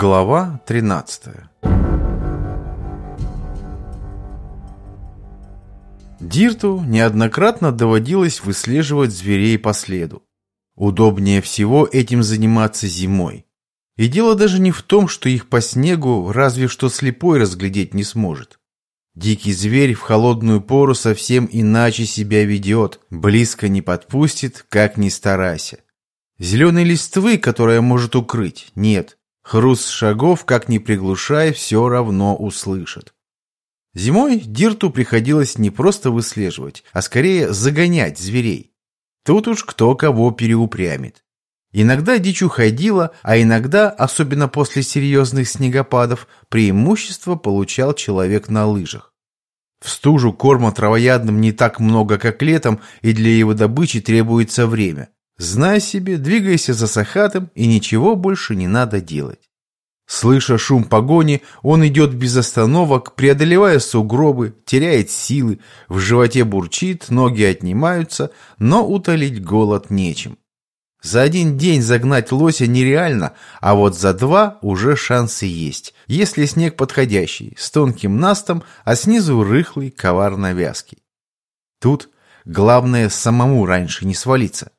Глава 13 Дирту неоднократно доводилось выслеживать зверей по следу. Удобнее всего этим заниматься зимой. И дело даже не в том, что их по снегу разве что слепой разглядеть не сможет. Дикий зверь в холодную пору совсем иначе себя ведет, близко не подпустит, как ни старайся. Зеленой листвы, которая может укрыть, нет. Хруст шагов, как ни приглушай, все равно услышит. Зимой Дирту приходилось не просто выслеживать, а скорее загонять зверей. Тут уж кто кого переупрямит. Иногда дичь уходила, а иногда, особенно после серьезных снегопадов, преимущество получал человек на лыжах. В стужу корма травоядным не так много, как летом, и для его добычи требуется время. Знай себе, двигайся за Сахатом, и ничего больше не надо делать. Слыша шум погони, он идет без остановок, преодолевая сугробы, теряет силы, в животе бурчит, ноги отнимаются, но утолить голод нечем. За один день загнать лося нереально, а вот за два уже шансы есть, если снег подходящий, с тонким настом, а снизу рыхлый, коварно вязкий. Тут главное самому раньше не свалиться.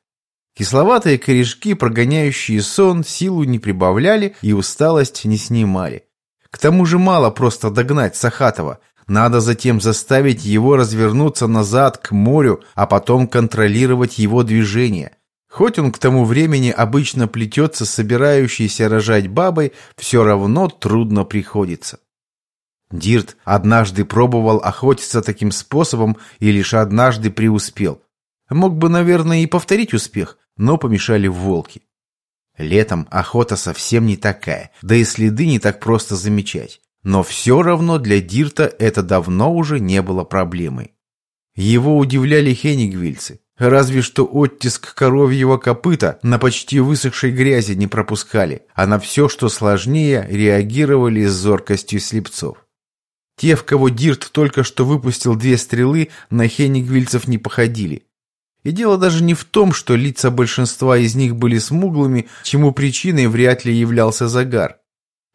Кисловатые корешки, прогоняющие сон, силу не прибавляли и усталость не снимали. К тому же мало просто догнать Сахатова. Надо затем заставить его развернуться назад к морю, а потом контролировать его движение. Хоть он к тому времени обычно плетется собирающейся рожать бабой, все равно трудно приходится. Дирт однажды пробовал охотиться таким способом и лишь однажды преуспел. Мог бы, наверное, и повторить успех, но помешали волки. Летом охота совсем не такая, да и следы не так просто замечать. Но все равно для Дирта это давно уже не было проблемой. Его удивляли хенигвильцы. Разве что оттиск коровьего копыта на почти высохшей грязи не пропускали, а на все, что сложнее, реагировали с зоркостью слепцов. Те, в кого Дирт только что выпустил две стрелы, на хенигвильцев не походили. И дело даже не в том, что лица большинства из них были смуглыми, чему причиной вряд ли являлся загар.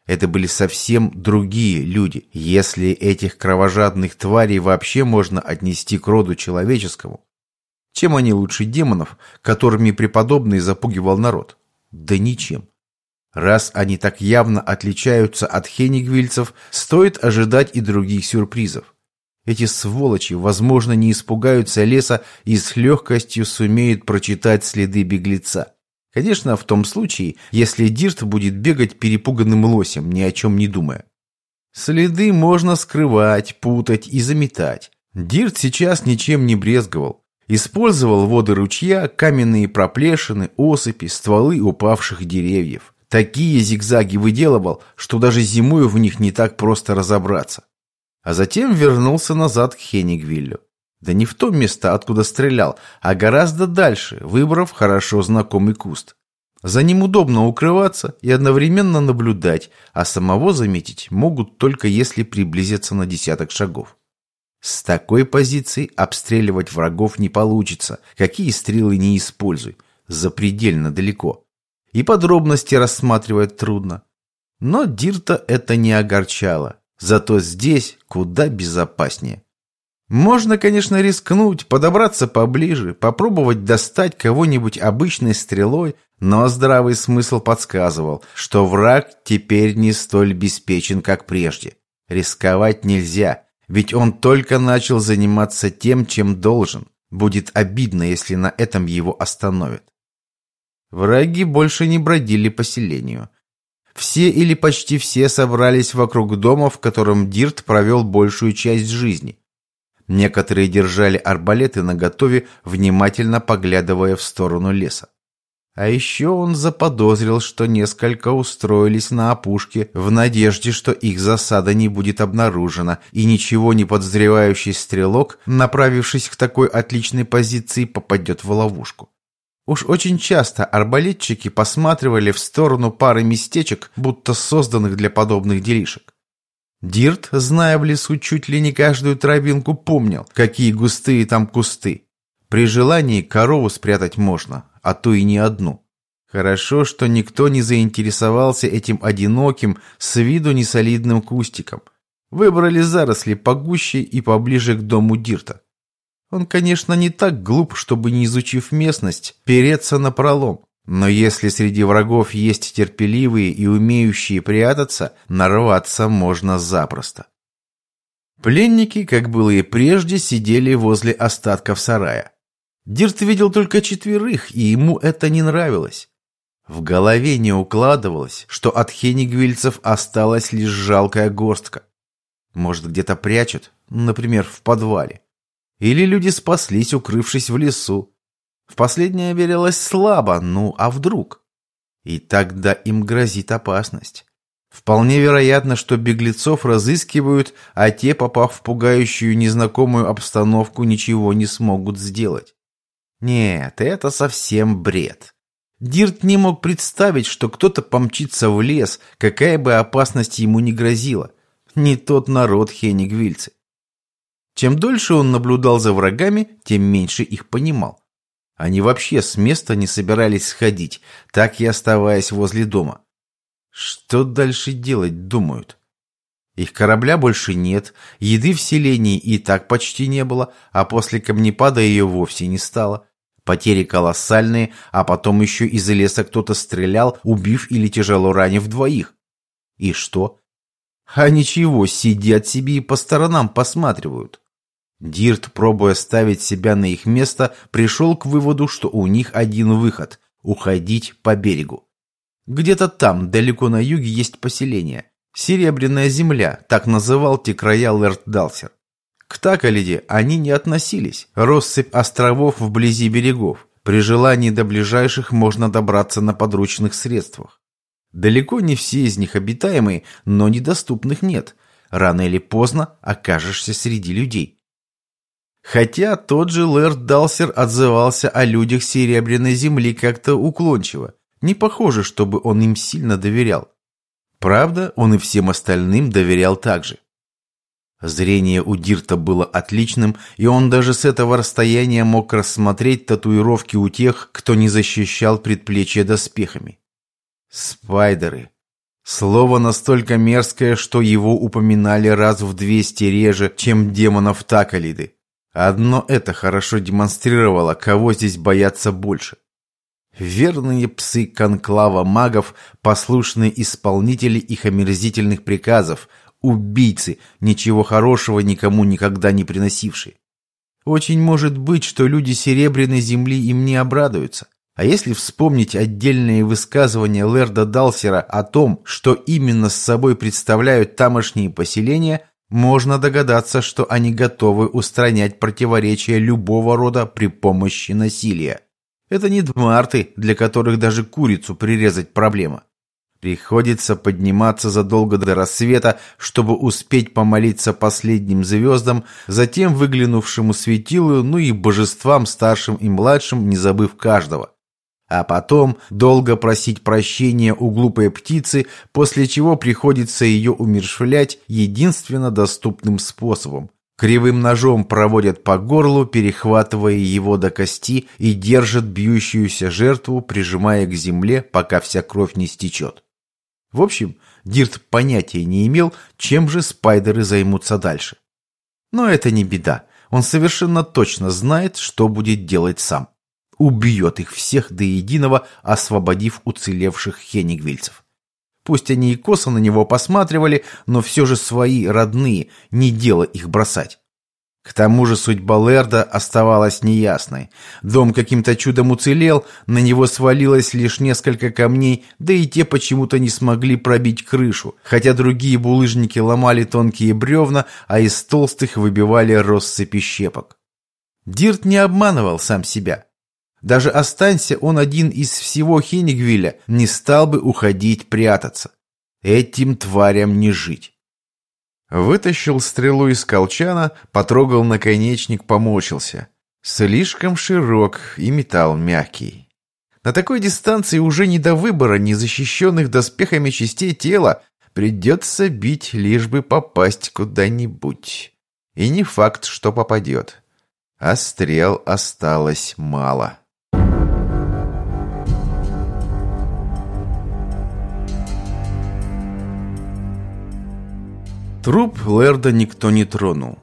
Это были совсем другие люди, если этих кровожадных тварей вообще можно отнести к роду человеческому. Чем они лучше демонов, которыми преподобный запугивал народ? Да ничем. Раз они так явно отличаются от хенигвильцев, стоит ожидать и других сюрпризов. Эти сволочи, возможно, не испугаются леса и с легкостью сумеют прочитать следы беглеца. Конечно, в том случае, если Дирт будет бегать перепуганным лосем, ни о чем не думая. Следы можно скрывать, путать и заметать. Дирт сейчас ничем не брезговал. Использовал воды ручья, каменные проплешины, осыпи, стволы упавших деревьев. Такие зигзаги выделывал, что даже зимою в них не так просто разобраться а затем вернулся назад к Хенигвиллю. Да не в то место, откуда стрелял, а гораздо дальше, выбрав хорошо знакомый куст. За ним удобно укрываться и одновременно наблюдать, а самого заметить могут только если приблизиться на десяток шагов. С такой позиции обстреливать врагов не получится, какие стрелы не используй, запредельно далеко. И подробности рассматривать трудно. Но Дирта это не огорчало. Зато здесь куда безопаснее. Можно, конечно, рискнуть, подобраться поближе, попробовать достать кого-нибудь обычной стрелой, но здравый смысл подсказывал, что враг теперь не столь беспечен, как прежде. Рисковать нельзя, ведь он только начал заниматься тем, чем должен. Будет обидно, если на этом его остановят. Враги больше не бродили по селению. Все или почти все собрались вокруг дома, в котором Дирт провел большую часть жизни. Некоторые держали арбалеты наготове, внимательно поглядывая в сторону леса. А еще он заподозрил, что несколько устроились на опушке в надежде, что их засада не будет обнаружена, и ничего не подозревающий стрелок, направившись к такой отличной позиции, попадет в ловушку. Уж очень часто арбалетчики посматривали в сторону пары местечек, будто созданных для подобных делишек. Дирт, зная в лесу чуть ли не каждую травинку, помнил, какие густые там кусты. При желании корову спрятать можно, а то и не одну. Хорошо, что никто не заинтересовался этим одиноким, с виду несолидным кустиком. Выбрали заросли погуще и поближе к дому Дирта. Он, конечно, не так глуп, чтобы, не изучив местность, переться на пролом. Но если среди врагов есть терпеливые и умеющие прятаться, нарваться можно запросто. Пленники, как было и прежде, сидели возле остатков сарая. Дирт видел только четверых, и ему это не нравилось. В голове не укладывалось, что от хенигвильцев осталась лишь жалкая горстка. Может, где-то прячут, например, в подвале. Или люди спаслись, укрывшись в лесу. В последнее верилось слабо, ну а вдруг? И тогда им грозит опасность. Вполне вероятно, что беглецов разыскивают, а те, попав в пугающую незнакомую обстановку, ничего не смогут сделать. Нет, это совсем бред. Дирт не мог представить, что кто-то помчится в лес, какая бы опасность ему ни грозила. Не тот народ хенигвильцы. Чем дольше он наблюдал за врагами, тем меньше их понимал. Они вообще с места не собирались сходить, так и оставаясь возле дома. Что дальше делать, думают? Их корабля больше нет, еды в селении и так почти не было, а после камнепада ее вовсе не стало. Потери колоссальные, а потом еще из леса кто-то стрелял, убив или тяжело ранив двоих. И что? А ничего, сидят себе и по сторонам посматривают. Дирт, пробуя ставить себя на их место, пришел к выводу, что у них один выход – уходить по берегу. Где-то там, далеко на юге, есть поселение. Серебряная земля, так называл те края Лэрд Далсер. К Такалиде они не относились. Россыпь островов вблизи берегов. При желании до ближайших можно добраться на подручных средствах. Далеко не все из них обитаемые, но недоступных нет. Рано или поздно окажешься среди людей. Хотя тот же Лэрд Далсер отзывался о людях Серебряной Земли как-то уклончиво. Не похоже, чтобы он им сильно доверял. Правда, он и всем остальным доверял также. Зрение у Дирта было отличным, и он даже с этого расстояния мог рассмотреть татуировки у тех, кто не защищал предплечья доспехами. Спайдеры. Слово настолько мерзкое, что его упоминали раз в двести реже, чем демонов Такалиды. Одно это хорошо демонстрировало, кого здесь бояться больше. Верные псы конклава магов, послушные исполнители их омерзительных приказов, убийцы, ничего хорошего никому никогда не приносившие. Очень может быть, что люди Серебряной Земли им не обрадуются. А если вспомнить отдельные высказывания Лерда Далсера о том, что именно с собой представляют тамошние поселения, можно догадаться, что они готовы устранять противоречия любого рода при помощи насилия. Это не дмарты, для которых даже курицу прирезать проблема. Приходится подниматься задолго до рассвета, чтобы успеть помолиться последним звездам, затем выглянувшему светилу, ну и божествам старшим и младшим, не забыв каждого. А потом долго просить прощения у глупой птицы, после чего приходится ее умершвлять единственно доступным способом. Кривым ножом проводят по горлу, перехватывая его до кости и держат бьющуюся жертву, прижимая к земле, пока вся кровь не стечет. В общем, Дирт понятия не имел, чем же спайдеры займутся дальше. Но это не беда. Он совершенно точно знает, что будет делать сам. Убьет их всех до единого, освободив уцелевших хенигвильцев. Пусть они и косо на него посматривали, но все же свои родные, не дело их бросать. К тому же судьба Лерда оставалась неясной. Дом каким-то чудом уцелел, на него свалилось лишь несколько камней, да и те почему-то не смогли пробить крышу, хотя другие булыжники ломали тонкие бревна, а из толстых выбивали россыпи щепок. Дирт не обманывал сам себя. Даже останься он один из всего Хенигвилля, не стал бы уходить прятаться. Этим тварям не жить. Вытащил стрелу из колчана, потрогал наконечник, помочился. Слишком широк и металл мягкий. На такой дистанции уже не до выбора незащищенных доспехами частей тела. Придется бить, лишь бы попасть куда-нибудь. И не факт, что попадет. А стрел осталось мало. Труп Лерда никто не тронул.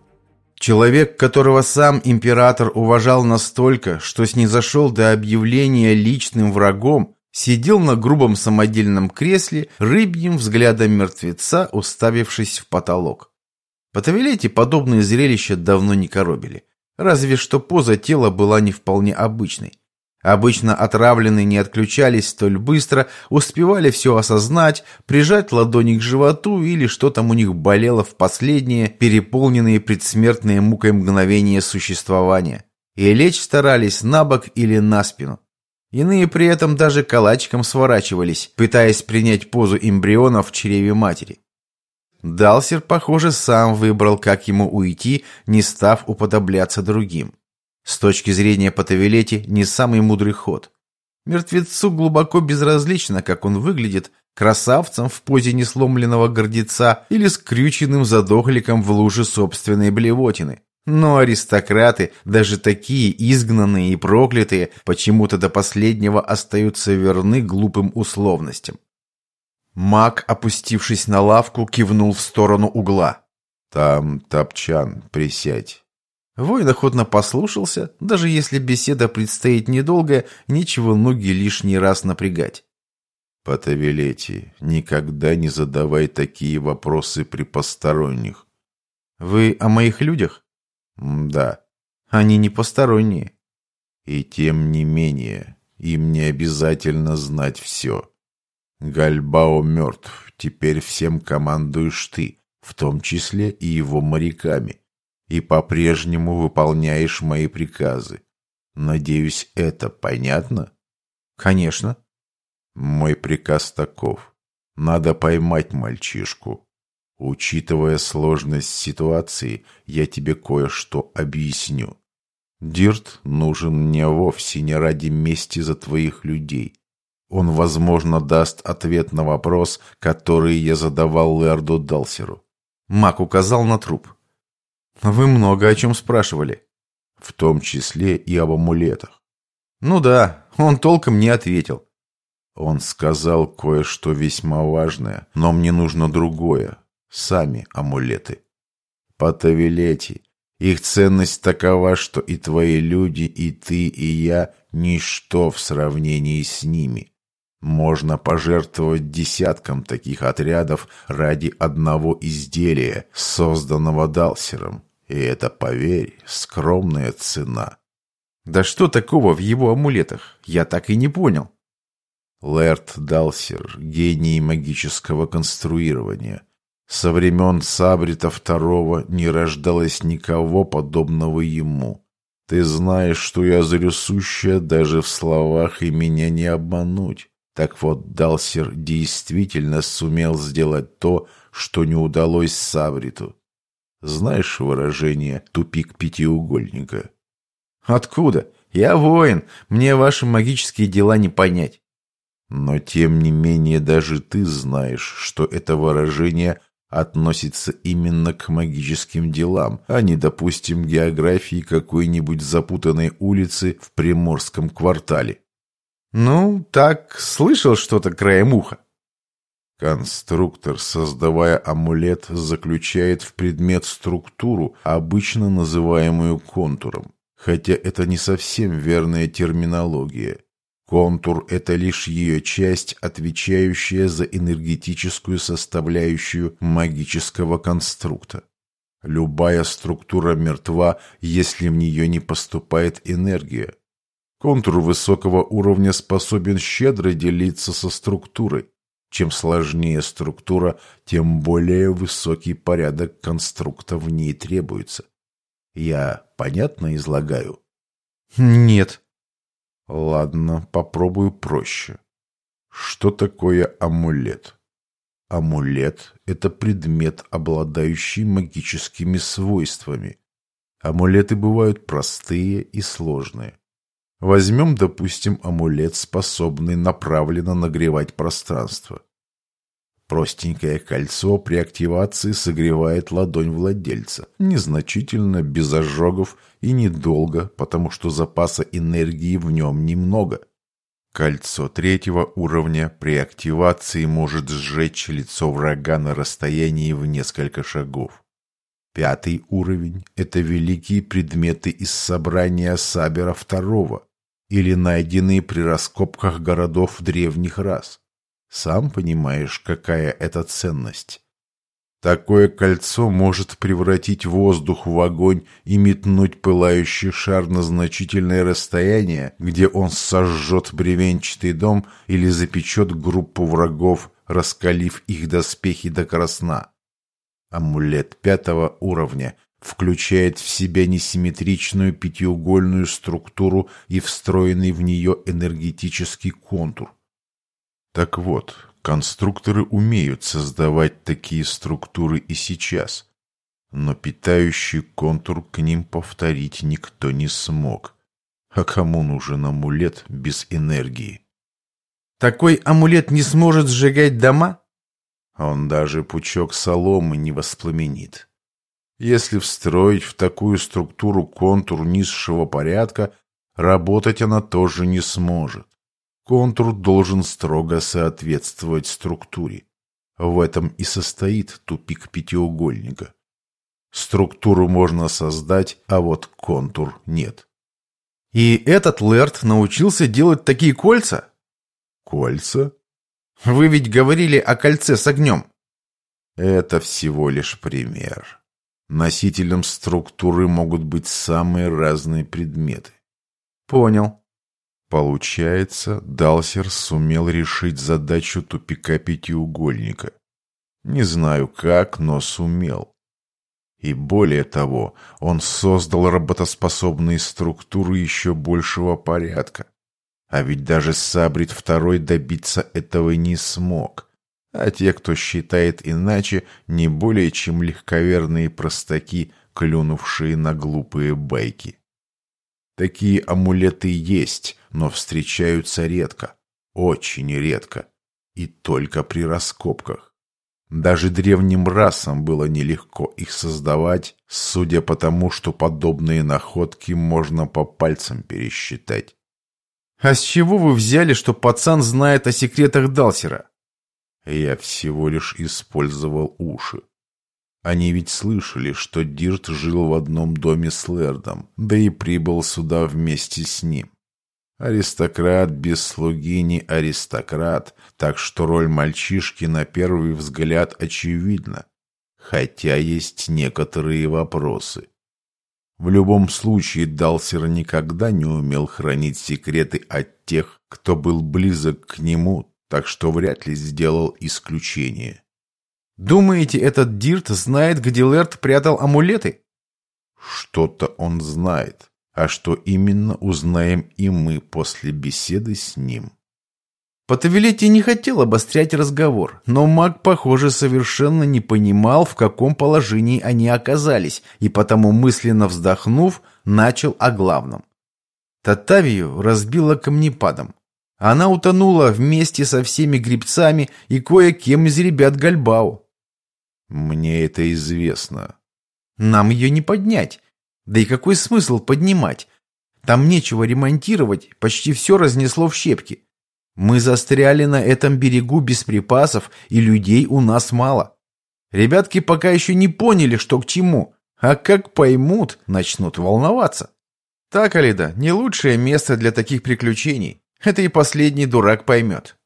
Человек, которого сам император уважал настолько, что снизошел до объявления личным врагом, сидел на грубом самодельном кресле, рыбьим взглядом мертвеца, уставившись в потолок. По подобные зрелища давно не коробили. Разве что поза тела была не вполне обычной. Обычно отравленные не отключались столь быстро, успевали все осознать, прижать ладони к животу или что там у них болело в последние, переполненные предсмертные мукой мгновения существования. И лечь старались на бок или на спину. Иные при этом даже калачиком сворачивались, пытаясь принять позу эмбриона в чреве матери. Далсер, похоже, сам выбрал, как ему уйти, не став уподобляться другим. С точки зрения Патавилети, не самый мудрый ход. Мертвецу глубоко безразлично, как он выглядит, красавцем в позе несломленного гордеца или скрюченным задохликом в луже собственной блевотины. Но аристократы, даже такие изгнанные и проклятые, почему-то до последнего остаются верны глупым условностям. Маг, опустившись на лавку, кивнул в сторону угла. «Там топчан, присядь». Воин охотно послушался, даже если беседа предстоит недолго, нечего ноги лишний раз напрягать. Потавилети, никогда не задавай такие вопросы при посторонних. Вы о моих людях? Да. Они не посторонние. И тем не менее, им не обязательно знать все. Гальбао мертв, теперь всем командуешь ты, в том числе и его моряками и по-прежнему выполняешь мои приказы. Надеюсь, это понятно? Конечно. Мой приказ таков. Надо поймать мальчишку. Учитывая сложность ситуации, я тебе кое-что объясню. Дирт нужен мне вовсе не ради мести за твоих людей. Он, возможно, даст ответ на вопрос, который я задавал Лерду Далсеру. Мак указал на труп. Вы много о чем спрашивали. В том числе и об амулетах. Ну да, он толком не ответил. Он сказал кое-что весьма важное, но мне нужно другое. Сами амулеты. Потавилети. Их ценность такова, что и твои люди, и ты, и я – ничто в сравнении с ними. Можно пожертвовать десятком таких отрядов ради одного изделия, созданного Далсером. И это, поверь, скромная цена. Да что такого в его амулетах? Я так и не понял. Лэрд Далсер – гений магического конструирования. Со времен Сабрита II не рождалось никого подобного ему. Ты знаешь, что я зарюсущая даже в словах, и меня не обмануть. Так вот, Далсер действительно сумел сделать то, что не удалось Сабриту. Знаешь выражение «тупик пятиугольника»? Откуда? Я воин, мне ваши магические дела не понять. Но тем не менее даже ты знаешь, что это выражение относится именно к магическим делам, а не, допустим, географии какой-нибудь запутанной улицы в приморском квартале. Ну, так, слышал что-то краем уха. Конструктор, создавая амулет, заключает в предмет структуру, обычно называемую контуром. Хотя это не совсем верная терминология. Контур – это лишь ее часть, отвечающая за энергетическую составляющую магического конструкта. Любая структура мертва, если в нее не поступает энергия. Контур высокого уровня способен щедро делиться со структурой. Чем сложнее структура, тем более высокий порядок конструкта в ней требуется. Я понятно излагаю? Нет. Ладно, попробую проще. Что такое амулет? Амулет – это предмет, обладающий магическими свойствами. Амулеты бывают простые и сложные. Возьмем, допустим, амулет, способный направленно нагревать пространство. Простенькое кольцо при активации согревает ладонь владельца. Незначительно, без ожогов и недолго, потому что запаса энергии в нем немного. Кольцо третьего уровня при активации может сжечь лицо врага на расстоянии в несколько шагов. Пятый уровень – это великие предметы из собрания Сабера второго или найденные при раскопках городов древних рас. Сам понимаешь, какая это ценность. Такое кольцо может превратить воздух в огонь и метнуть пылающий шар на значительное расстояние, где он сожжет бревенчатый дом или запечет группу врагов, раскалив их доспехи до красна. Амулет пятого уровня включает в себя несимметричную пятиугольную структуру и встроенный в нее энергетический контур. Так вот, конструкторы умеют создавать такие структуры и сейчас, но питающий контур к ним повторить никто не смог. А кому нужен амулет без энергии? Такой амулет не сможет сжигать дома? Он даже пучок соломы не воспламенит. Если встроить в такую структуру контур низшего порядка, работать она тоже не сможет. Контур должен строго соответствовать структуре. В этом и состоит тупик пятиугольника. Структуру можно создать, а вот контур нет. И этот Лерт научился делать такие кольца? Кольца? Вы ведь говорили о кольце с огнем. Это всего лишь пример. Носителем структуры могут быть самые разные предметы. Понял. Получается, Далсер сумел решить задачу тупика пятиугольника. Не знаю как, но сумел. И более того, он создал работоспособные структуры еще большего порядка. А ведь даже Сабрид II добиться этого не смог. А те, кто считает иначе, не более чем легковерные простаки, клюнувшие на глупые байки. Такие амулеты есть, но встречаются редко, очень редко, и только при раскопках. Даже древним расам было нелегко их создавать, судя по тому, что подобные находки можно по пальцам пересчитать. А с чего вы взяли, что пацан знает о секретах Далсера? Я всего лишь использовал уши. Они ведь слышали, что Дирт жил в одном доме с Лэрдом, да и прибыл сюда вместе с ним. Аристократ без слуги не аристократ, так что роль мальчишки на первый взгляд очевидна, хотя есть некоторые вопросы. В любом случае, Далсер никогда не умел хранить секреты от тех, кто был близок к нему, так что вряд ли сделал исключение. Думаете, этот Дирт знает, где Лерт прятал амулеты? Что-то он знает, а что именно узнаем и мы после беседы с ним. Потавилетти не хотел обострять разговор, но маг, похоже, совершенно не понимал, в каком положении они оказались, и потому, мысленно вздохнув, начал о главном. Татавию разбила камнепадом. Она утонула вместе со всеми грибцами и кое-кем из ребят Гальбау. Мне это известно. Нам ее не поднять. Да и какой смысл поднимать? Там нечего ремонтировать, почти все разнесло в щепки. Мы застряли на этом берегу без припасов, и людей у нас мало. Ребятки пока еще не поняли, что к чему, а как поймут, начнут волноваться. Так, Алида, не лучшее место для таких приключений. Это и последний дурак поймет.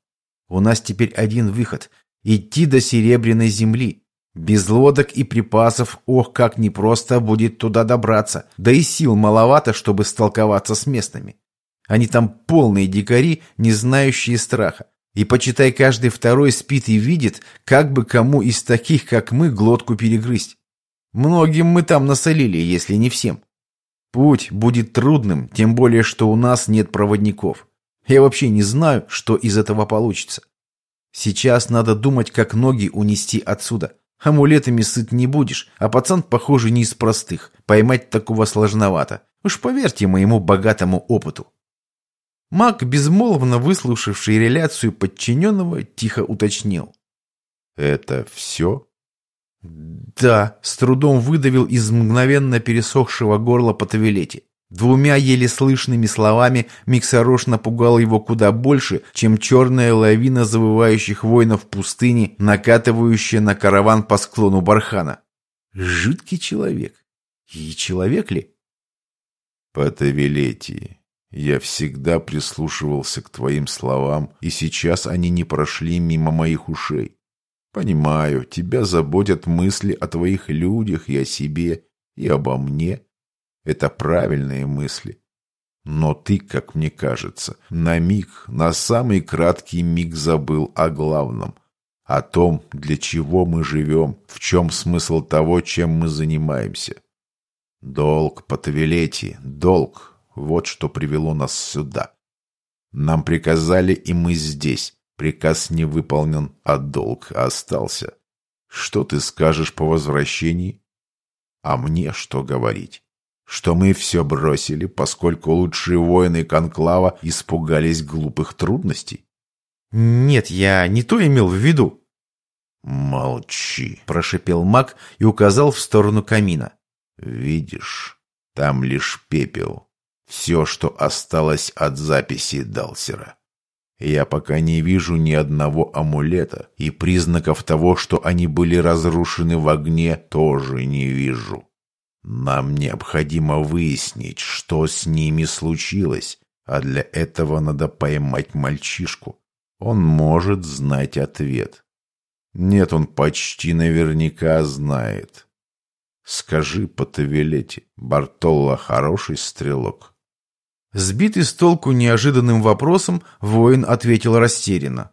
У нас теперь один выход – идти до Серебряной земли. Без лодок и припасов, ох, как непросто будет туда добраться, да и сил маловато, чтобы столковаться с местными. Они там полные дикари, не знающие страха. И почитай, каждый второй спит и видит, как бы кому из таких, как мы, глотку перегрызть. Многим мы там насолили, если не всем. Путь будет трудным, тем более, что у нас нет проводников. Я вообще не знаю, что из этого получится. Сейчас надо думать, как ноги унести отсюда. Амулетами сыт не будешь, а пацан, похоже, не из простых. Поймать такого сложновато. Уж поверьте моему богатому опыту. Маг, безмолвно выслушавший реляцию подчиненного, тихо уточнил. «Это все?» «Да», — с трудом выдавил из мгновенно пересохшего горла по тавилете. Двумя еле слышными словами Миксарош напугал его куда больше, чем черная лавина завывающих воинов пустыни, накатывающая на караван по склону бархана. Жуткий человек. И человек ли? Потавилетии, я всегда прислушивался к твоим словам, и сейчас они не прошли мимо моих ушей. Понимаю, тебя заботят мысли о твоих людях и о себе, и обо мне. Это правильные мысли. Но ты, как мне кажется, на миг, на самый краткий миг забыл о главном. О том, для чего мы живем, в чем смысл того, чем мы занимаемся. Долг, Потавилетти, долг. Вот что привело нас сюда. Нам приказали, и мы здесь. Приказ не выполнен, а долг остался. Что ты скажешь по возвращении? А мне что говорить? Что мы все бросили, поскольку лучшие воины Конклава испугались глупых трудностей? Нет, я не то имел в виду. Молчи, прошипел маг и указал в сторону камина. Видишь, там лишь пепел. Все, что осталось от записи Далсера. Я пока не вижу ни одного амулета, и признаков того, что они были разрушены в огне, тоже не вижу. Нам необходимо выяснить, что с ними случилось, а для этого надо поймать мальчишку. Он может знать ответ. Нет, он почти наверняка знает. Скажи по Тавилете, Бартолло хороший стрелок? Сбитый с толку неожиданным вопросом, воин ответил растерянно.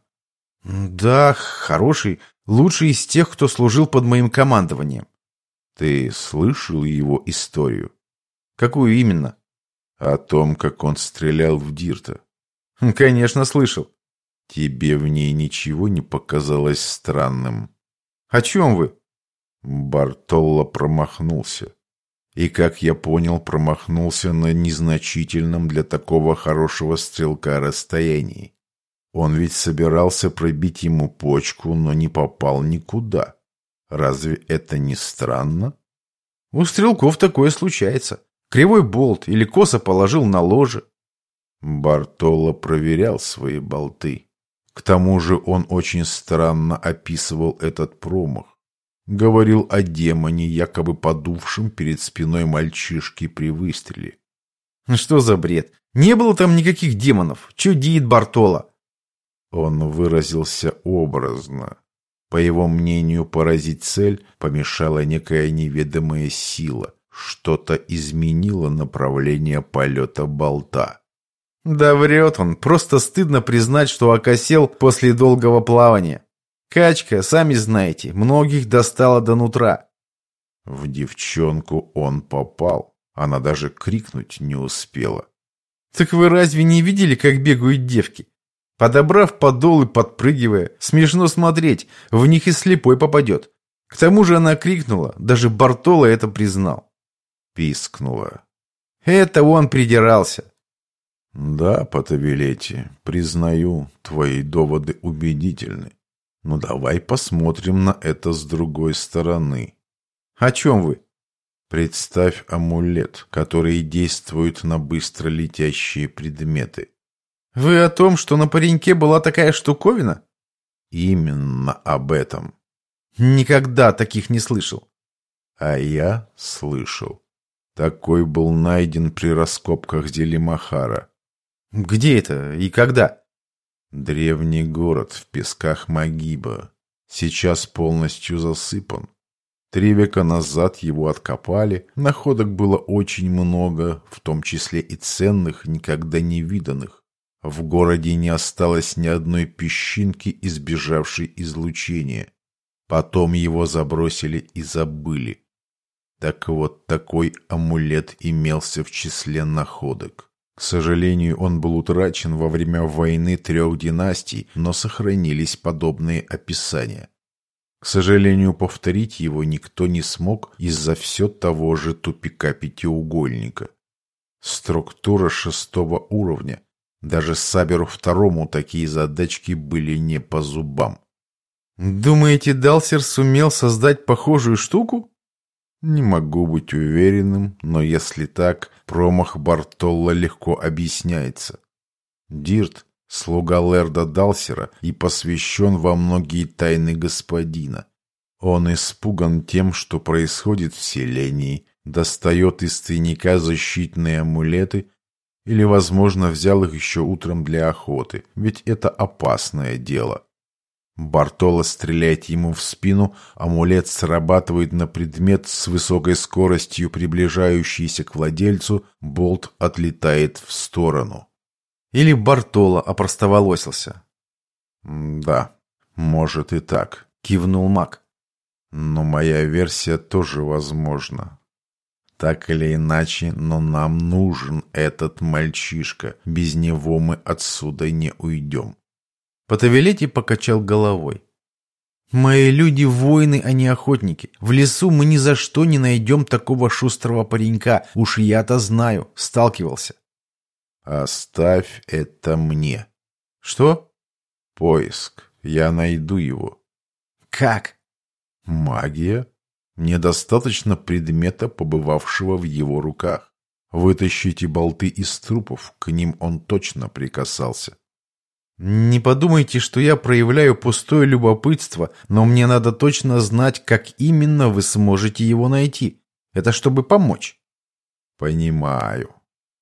«Да, хороший, лучший из тех, кто служил под моим командованием». «Ты слышал его историю?» «Какую именно?» «О том, как он стрелял в Дирта». «Конечно, слышал». «Тебе в ней ничего не показалось странным?» «О чем вы?» Бартолло промахнулся и, как я понял, промахнулся на незначительном для такого хорошего стрелка расстоянии. Он ведь собирался пробить ему почку, но не попал никуда. Разве это не странно? У стрелков такое случается. Кривой болт или косо положил на ложе. Бартоло проверял свои болты. К тому же он очень странно описывал этот промах. Говорил о демоне, якобы подувшем перед спиной мальчишки при выстреле. Что за бред? Не было там никаких демонов. Чудит Бартола. Он выразился образно. По его мнению, поразить цель помешала некая неведомая сила. Что-то изменило направление полета болта. Да врет он. Просто стыдно признать, что окосел после долгого плавания. Качка, сами знаете, многих достала до нутра. В девчонку он попал. Она даже крикнуть не успела. Так вы разве не видели, как бегают девки? Подобрав подол и подпрыгивая, смешно смотреть, в них и слепой попадет. К тому же она крикнула, даже Бартоло это признал. Пискнула. Это он придирался. Да, Потавилетти, признаю, твои доводы убедительны. Ну давай посмотрим на это с другой стороны. О чем вы? Представь амулет, который действует на быстро летящие предметы. Вы о том, что на пареньке была такая штуковина? Именно об этом. Никогда таких не слышал. А я слышал. Такой был найден при раскопках Делимахара. Где это и когда? Древний город в песках Магиба сейчас полностью засыпан. Три века назад его откопали, находок было очень много, в том числе и ценных, никогда не виданных. В городе не осталось ни одной песчинки, избежавшей излучения. Потом его забросили и забыли. Так вот, такой амулет имелся в числе находок. К сожалению, он был утрачен во время войны трех династий, но сохранились подобные описания. К сожалению, повторить его никто не смог из-за все того же тупика пятиугольника. Структура шестого уровня. Даже Саберу второму такие задачки были не по зубам. «Думаете, Далсер сумел создать похожую штуку?» Не могу быть уверенным, но если так, промах Бартолла легко объясняется. Дирт — слуга Лерда Далсера и посвящен во многие тайны господина. Он испуган тем, что происходит в селении, достает из тайника защитные амулеты или, возможно, взял их еще утром для охоты, ведь это опасное дело. Бартоло стреляет ему в спину, амулет срабатывает на предмет с высокой скоростью, приближающийся к владельцу, болт отлетает в сторону. Или Бартоло опростоволосился. «Да, может и так», — кивнул маг. «Но моя версия тоже возможна. Так или иначе, но нам нужен этот мальчишка. Без него мы отсюда не уйдем». Потавилетти покачал головой. «Мои люди воины, а не охотники. В лесу мы ни за что не найдем такого шустрого паренька. Уж я-то знаю, сталкивался». «Оставь это мне». «Что?» «Поиск. Я найду его». «Как?» «Магия. Мне достаточно предмета, побывавшего в его руках. Вытащите болты из трупов, к ним он точно прикасался». Не подумайте, что я проявляю пустое любопытство, но мне надо точно знать, как именно вы сможете его найти. Это чтобы помочь. Понимаю.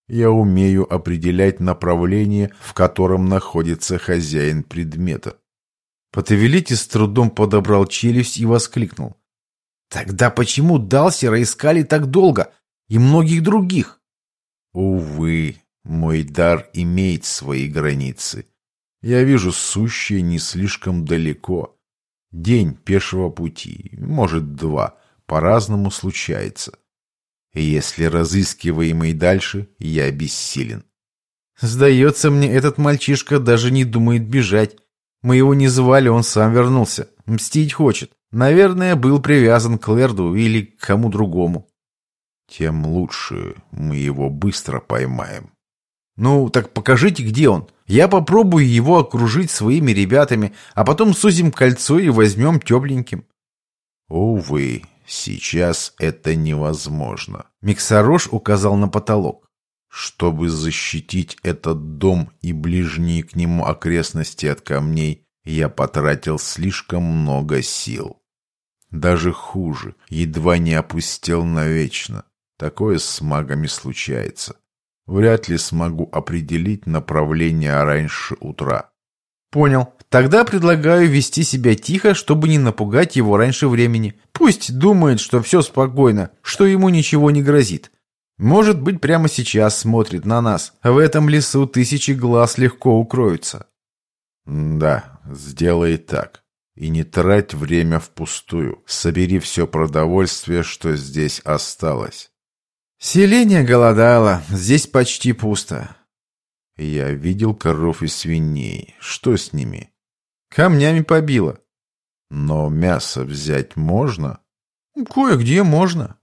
Я умею определять направление, в котором находится хозяин предмета. Потавелите с трудом подобрал челюсть и воскликнул. Тогда почему Далсера искали так долго и многих других? Увы, мой дар имеет свои границы. Я вижу сущее не слишком далеко. День пешего пути, может, два, по-разному случается. Если разыскиваемый дальше, я бессилен. Сдается мне, этот мальчишка даже не думает бежать. Мы его не звали, он сам вернулся. Мстить хочет. Наверное, был привязан к Лерду или к кому другому. Тем лучше мы его быстро поймаем. Ну, так покажите, где он. Я попробую его окружить своими ребятами, а потом сузим кольцо и возьмем тепленьким. Увы, сейчас это невозможно. Миксарош указал на потолок. Чтобы защитить этот дом и ближние к нему окрестности от камней, я потратил слишком много сил. Даже хуже, едва не опустел навечно. Такое с магами случается. Вряд ли смогу определить направление раньше утра. Понял. Тогда предлагаю вести себя тихо, чтобы не напугать его раньше времени. Пусть думает, что все спокойно, что ему ничего не грозит. Может быть, прямо сейчас смотрит на нас. В этом лесу тысячи глаз легко укроются. Да, сделай так. И не трать время впустую. Собери все продовольствие, что здесь осталось. Селение голодало, здесь почти пусто. Я видел коров и свиней. Что с ними? Камнями побило. Но мясо взять можно? Кое-где можно.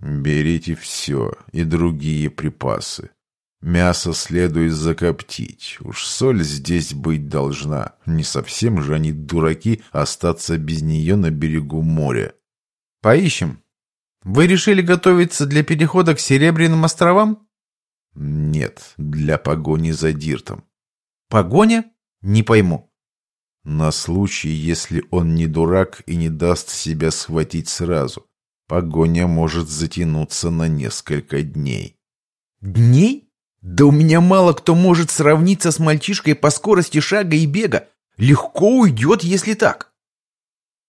Берите все и другие припасы. Мясо следует закоптить. Уж соль здесь быть должна. Не совсем же они дураки остаться без нее на берегу моря. Поищем. Вы решили готовиться для перехода к Серебряным островам? Нет, для погони за Диртом. Погоня? Не пойму. На случай, если он не дурак и не даст себя схватить сразу. Погоня может затянуться на несколько дней. Дней? Да у меня мало кто может сравниться с мальчишкой по скорости шага и бега. Легко уйдет, если так.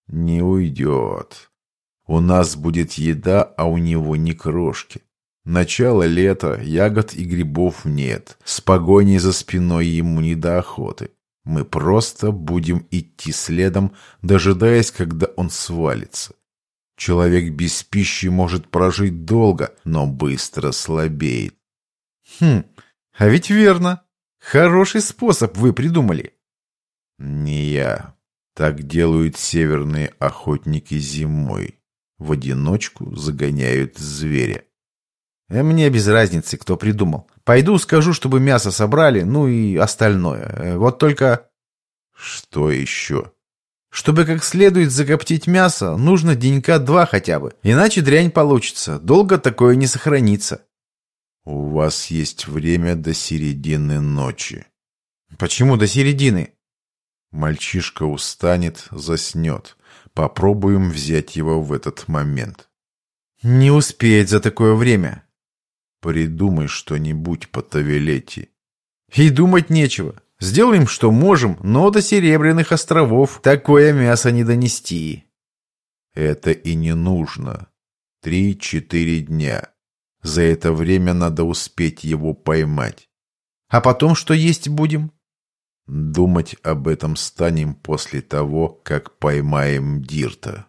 Не уйдет. У нас будет еда, а у него ни крошки. Начало лета, ягод и грибов нет. С погоней за спиной ему не до охоты. Мы просто будем идти следом, дожидаясь, когда он свалится. Человек без пищи может прожить долго, но быстро слабеет. Хм, а ведь верно. Хороший способ вы придумали. Не я. Так делают северные охотники зимой в одиночку загоняют зверя. Э, мне без разницы, кто придумал. Пойду скажу, чтобы мясо собрали, ну и остальное. Э, вот только... Что еще? Чтобы как следует закоптить мясо, нужно денька два хотя бы. Иначе дрянь получится. Долго такое не сохранится. У вас есть время до середины ночи. Почему до середины? Мальчишка устанет, заснет. Попробуем взять его в этот момент. Не успеет за такое время. Придумай что-нибудь по Тавилетти. И думать нечего. Сделаем, что можем, но до Серебряных островов такое мясо не донести. Это и не нужно. Три-четыре дня. За это время надо успеть его поймать. А потом что есть будем? Думать об этом станем после того, как поймаем Дирта.